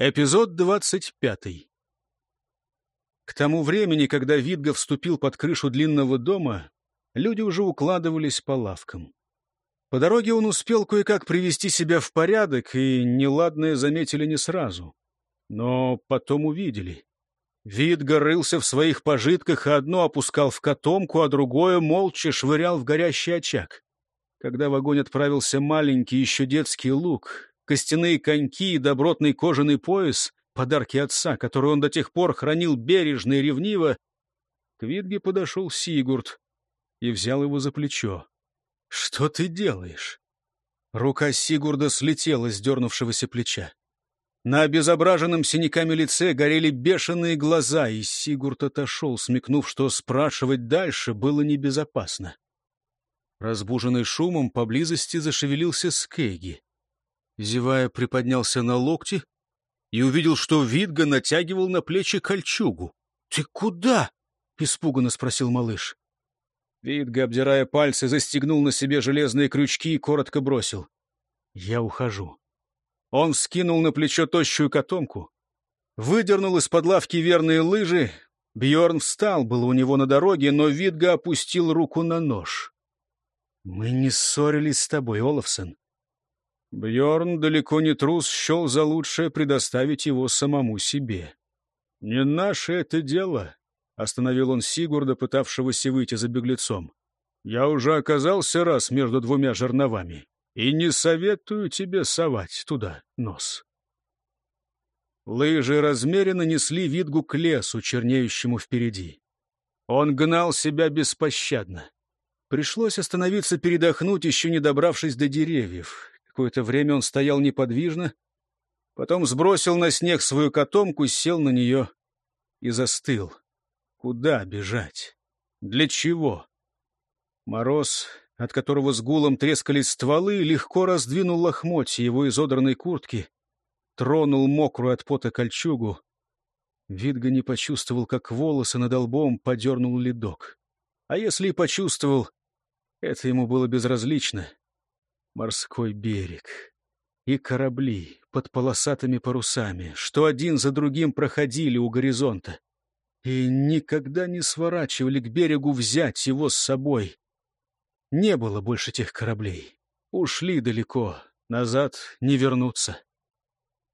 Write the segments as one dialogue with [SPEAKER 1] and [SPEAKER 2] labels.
[SPEAKER 1] Эпизод двадцать пятый. К тому времени, когда Видга вступил под крышу длинного дома, люди уже укладывались по лавкам. По дороге он успел кое-как привести себя в порядок, и неладное заметили не сразу. Но потом увидели. Видга рылся в своих пожитках, и одно опускал в котомку, а другое молча швырял в горящий очаг. Когда в огонь отправился маленький еще детский лук, костяные коньки и добротный кожаный пояс, подарки отца, который он до тех пор хранил бережно и ревниво, к Видге подошел Сигурд и взял его за плечо. — Что ты делаешь? Рука Сигурда слетела с дернувшегося плеча. На обезображенном синяками лице горели бешеные глаза, и Сигурд отошел, смекнув, что спрашивать дальше было небезопасно. Разбуженный шумом, поблизости зашевелился Скейги. Зевая, приподнялся на локти и увидел, что Видга натягивал на плечи кольчугу. — Ты куда? — испуганно спросил малыш. Видга, обдирая пальцы, застегнул на себе железные крючки и коротко бросил. — Я ухожу. Он скинул на плечо тощую котомку, выдернул из-под лавки верные лыжи. Бьорн встал, было у него на дороге, но Видга опустил руку на нож. — Мы не ссорились с тобой, Олафсон. Бьорн далеко не трус, счел за лучшее предоставить его самому себе. — Не наше это дело, — остановил он Сигурда, пытавшегося выйти за беглецом. — Я уже оказался раз между двумя жерновами, и не советую тебе совать туда нос. Лыжи размеренно несли Видгу к лесу, чернеющему впереди. Он гнал себя беспощадно. Пришлось остановиться передохнуть, еще не добравшись до деревьев. Какое-то время он стоял неподвижно, потом сбросил на снег свою котомку, сел на нее и застыл. Куда бежать? Для чего? Мороз, от которого с гулом трескались стволы, легко раздвинул лохмотья его изодранной куртки, тронул мокрую от пота кольчугу. Видга не почувствовал, как волосы над лбом подернул ледок. А если и почувствовал, это ему было безразлично морской берег и корабли под полосатыми парусами, что один за другим проходили у горизонта и никогда не сворачивали к берегу взять его с собой. Не было больше тех кораблей. Ушли далеко, назад не вернуться.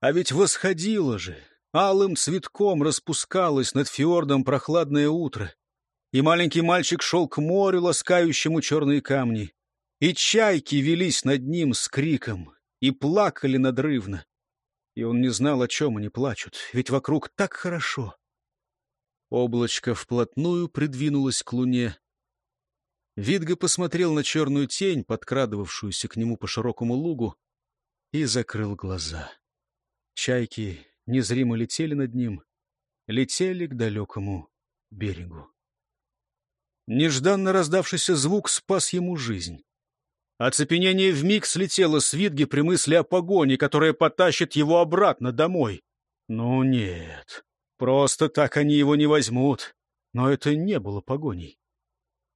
[SPEAKER 1] А ведь восходило же, алым цветком распускалось над фьордом прохладное утро, и маленький мальчик шел к морю, ласкающему черные камни и чайки велись над ним с криком и плакали надрывно. И он не знал, о чем они плачут, ведь вокруг так хорошо. Облачко вплотную придвинулось к луне. Видга посмотрел на черную тень, подкрадывавшуюся к нему по широкому лугу, и закрыл глаза. Чайки незримо летели над ним, летели к далекому берегу. Нежданно раздавшийся звук спас ему жизнь. Оцепенение вмиг слетело с Витги при мысли о погоне, которая потащит его обратно домой. Ну нет, просто так они его не возьмут. Но это не было погоней.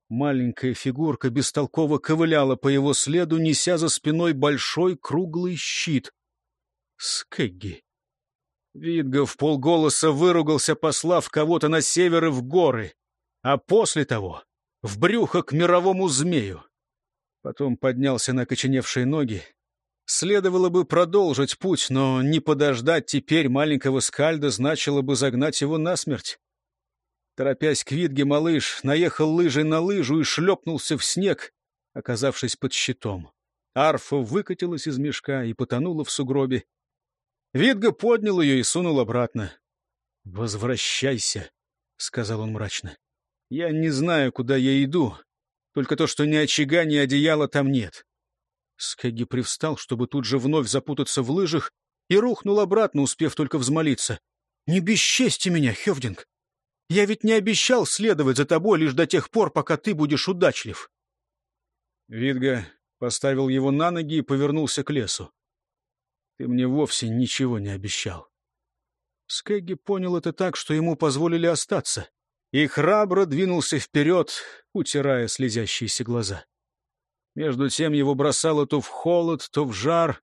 [SPEAKER 1] Маленькая фигурка бестолково ковыляла по его следу, неся за спиной большой круглый щит. Скэгги. Видга в полголоса выругался, послав кого-то на север и в горы, а после того — в брюхо к мировому змею. Потом поднялся на коченевшие ноги. Следовало бы продолжить путь, но не подождать теперь маленького скальда значило бы загнать его насмерть. Торопясь к Витге, малыш наехал лыжей на лыжу и шлепнулся в снег, оказавшись под щитом. Арфа выкатилась из мешка и потонула в сугробе. Витга поднял ее и сунул обратно. «Возвращайся», — сказал он мрачно. «Я не знаю, куда я иду, только то, что ни очага, ни одеяла там нет. Скэгги привстал, чтобы тут же вновь запутаться в лыжах, и рухнул обратно, успев только взмолиться. — Не бесчести меня, Хевдинг! Я ведь не обещал следовать за тобой лишь до тех пор, пока ты будешь удачлив. Видга поставил его на ноги и повернулся к лесу. — Ты мне вовсе ничего не обещал. Скэгги понял это так, что ему позволили остаться и храбро двинулся вперед, утирая слезящиеся глаза. Между тем его бросало то в холод, то в жар.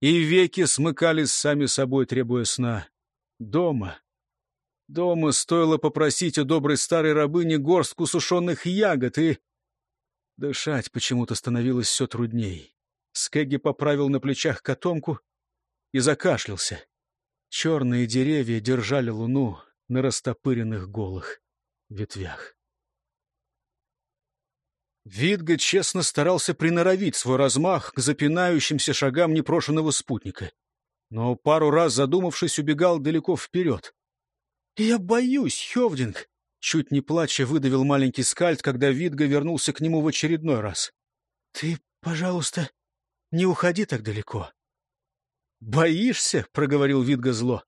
[SPEAKER 1] и веки смыкались сами собой, требуя сна. Дома. Дома стоило попросить у доброй старой рабыни горстку сушеных ягод, и... Дышать почему-то становилось все трудней. Скегги поправил на плечах котомку и закашлялся. Черные деревья держали луну на растопыренных голых ветвях. Видга честно старался приноровить свой размах к запинающимся шагам непрошенного спутника, но пару раз, задумавшись, убегал далеко вперед. «Я боюсь, Хевдинг!» — чуть не плача выдавил маленький скальд, когда Видга вернулся к нему в очередной раз. «Ты, пожалуйста, не уходи так далеко». «Боишься?» — проговорил Видга зло.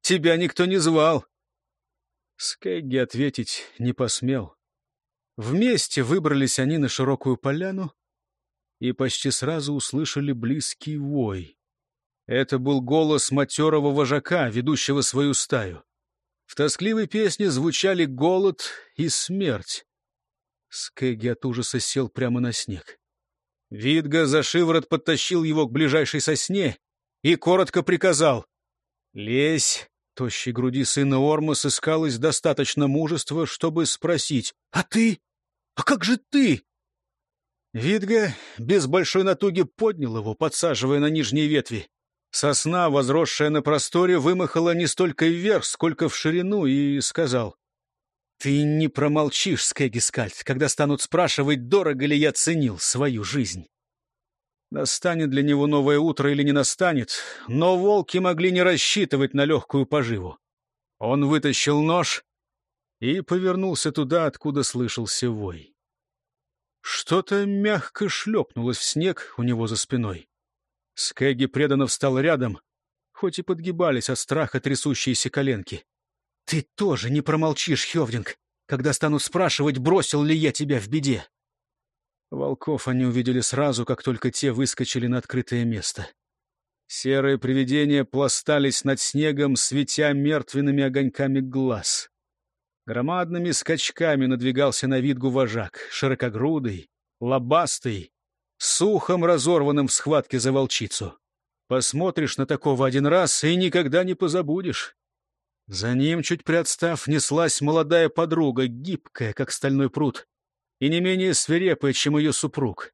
[SPEAKER 1] «Тебя никто не звал». Скэгги ответить не посмел. Вместе выбрались они на широкую поляну и почти сразу услышали близкий вой. Это был голос матерого вожака, ведущего свою стаю. В тоскливой песне звучали голод и смерть. Скэгги от ужаса сел прямо на снег. Видга за шиворот подтащил его к ближайшей сосне и коротко приказал «Лезь!» Тощей груди сына Орма сыскалось достаточно мужества, чтобы спросить «А ты? А как же ты?» Видга без большой натуги поднял его, подсаживая на нижние ветви. Сосна, возросшая на просторе, вымахала не столько вверх, сколько в ширину, и сказал, «Ты не промолчишь, Скэгискальд, когда станут спрашивать, дорого ли я ценил свою жизнь». Настанет для него новое утро или не настанет, но волки могли не рассчитывать на легкую поживу. Он вытащил нож и повернулся туда, откуда слышался вой. Что-то мягко шлепнулось в снег у него за спиной. Скэгги преданно встал рядом, хоть и подгибались от страха трясущиеся коленки. — Ты тоже не промолчишь, Хевдинг, когда станут спрашивать, бросил ли я тебя в беде. Волков они увидели сразу, как только те выскочили на открытое место. Серые привидения пластались над снегом, светя мертвенными огоньками глаз. Громадными скачками надвигался на видгу вожак, широкогрудый, лобастый, с ухом разорванным в схватке за волчицу. Посмотришь на такого один раз и никогда не позабудешь. За ним, чуть приотстав, неслась молодая подруга, гибкая, как стальной пруд, и не менее свирепая, чем ее супруг.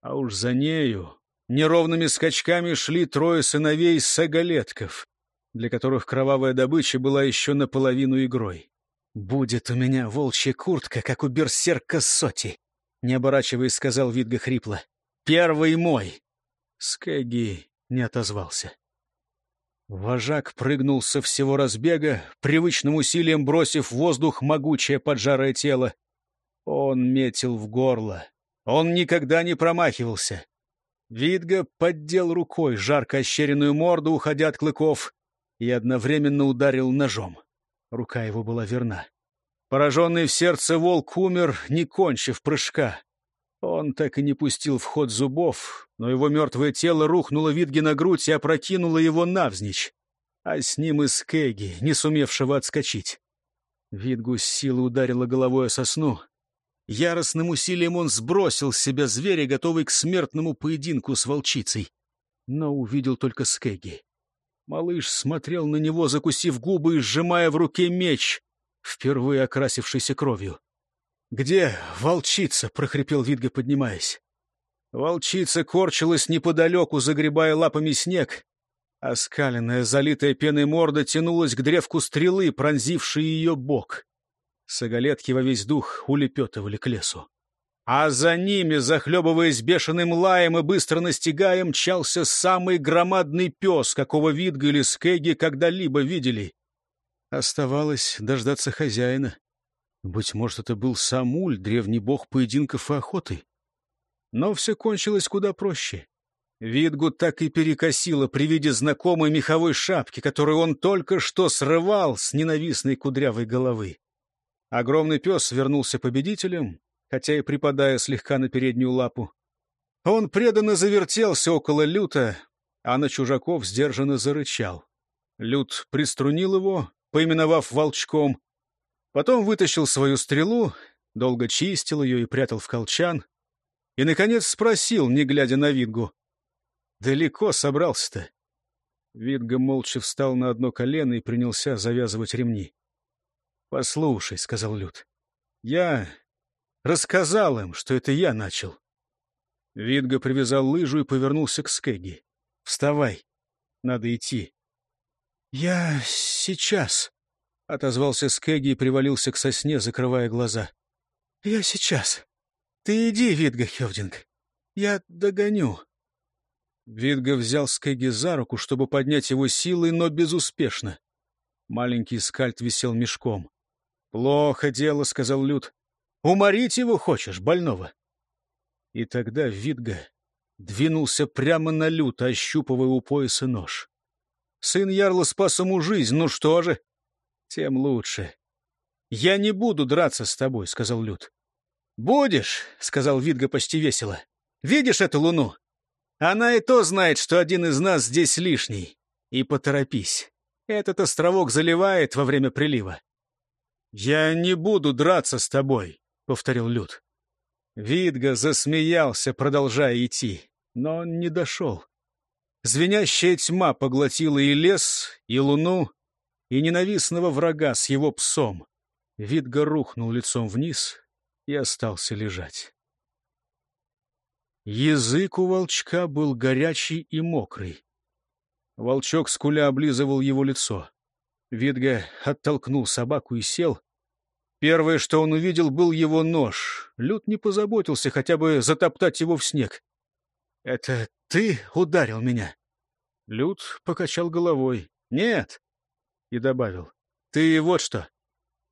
[SPEAKER 1] А уж за нею неровными скачками шли трое сыновей саголетков, для которых кровавая добыча была еще наполовину игрой. «Будет у меня волчья куртка, как у берсерка Соти», — не оборачиваясь, сказал Видга хрипло. Первый мой!» Скэгги не отозвался. Вожак прыгнул со всего разбега, привычным усилием бросив в воздух могучее поджарое тело. Он метил в горло. Он никогда не промахивался. Видга поддел рукой жарко ощеренную морду, уходя от клыков, и одновременно ударил ножом. Рука его была верна. Пораженный в сердце волк умер, не кончив прыжка. Он так и не пустил в ход зубов, но его мертвое тело рухнуло Витге на грудь и опрокинуло его навзничь, а с ним и Скеги, не сумевшего отскочить. Витгу с силой ударила головой о сосну. Яростным усилием он сбросил с себя зверя, готовый к смертному поединку с волчицей. Но увидел только Скеги. Малыш смотрел на него, закусив губы и сжимая в руке меч, впервые окрасившийся кровью. «Где волчица?» — прохрипел Видга, поднимаясь. Волчица корчилась неподалеку, загребая лапами снег. Оскаленная, залитая пеной морда тянулась к древку стрелы, пронзившей ее бок. Саголетки во весь дух улепетывали к лесу. А за ними, захлебываясь бешеным лаем и быстро настигая, мчался самый громадный пес, какого Видга или Скеги когда-либо видели. Оставалось дождаться хозяина. Быть может, это был Самуль, древний бог поединков и охоты. Но все кончилось куда проще. Видгу так и перекосило при виде знакомой меховой шапки, которую он только что срывал с ненавистной кудрявой головы. Огромный пес вернулся победителем, хотя и припадая слегка на переднюю лапу. Он преданно завертелся около люта, а на чужаков сдержанно зарычал. Лют приструнил его, поименовав волчком, Потом вытащил свою стрелу, долго чистил ее и прятал в колчан. И, наконец, спросил, не глядя на Вингу. Далеко собрался-то. Видга молча встал на одно колено и принялся завязывать ремни. — Послушай, — сказал Люд, — я рассказал им, что это я начал. Видга привязал лыжу и повернулся к Скеги. — Вставай, надо идти. — Я сейчас, — отозвался Скеги и привалился к сосне, закрывая глаза. — Я сейчас. Ты иди, Видга Хевдинг. Я догоню. Видга взял Скеги за руку, чтобы поднять его силой, но безуспешно. Маленький скальд висел мешком. — Плохо дело, — сказал Люд. — Уморить его хочешь, больного? И тогда Видга двинулся прямо на Люд, ощупывая у пояса нож. Сын Ярла спас ему жизнь, ну что же? Тем лучше. — Я не буду драться с тобой, — сказал Люд. — Будешь, — сказал Видга почти весело. — Видишь эту луну? Она и то знает, что один из нас здесь лишний. И поторопись. Этот островок заливает во время прилива. — Я не буду драться с тобой, — повторил Люд. Видга засмеялся, продолжая идти, но он не дошел. Звенящая тьма поглотила и лес, и луну, и ненавистного врага с его псом. Видга рухнул лицом вниз и остался лежать. Язык у волчка был горячий и мокрый. Волчок скуля облизывал его лицо. Видга оттолкнул собаку и сел. Первое, что он увидел, был его нож. Люд не позаботился хотя бы затоптать его в снег. — Это ты ударил меня? Люд покачал головой. — Нет. И добавил. — Ты вот что.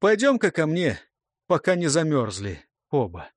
[SPEAKER 1] Пойдем-ка ко мне, пока не замерзли оба.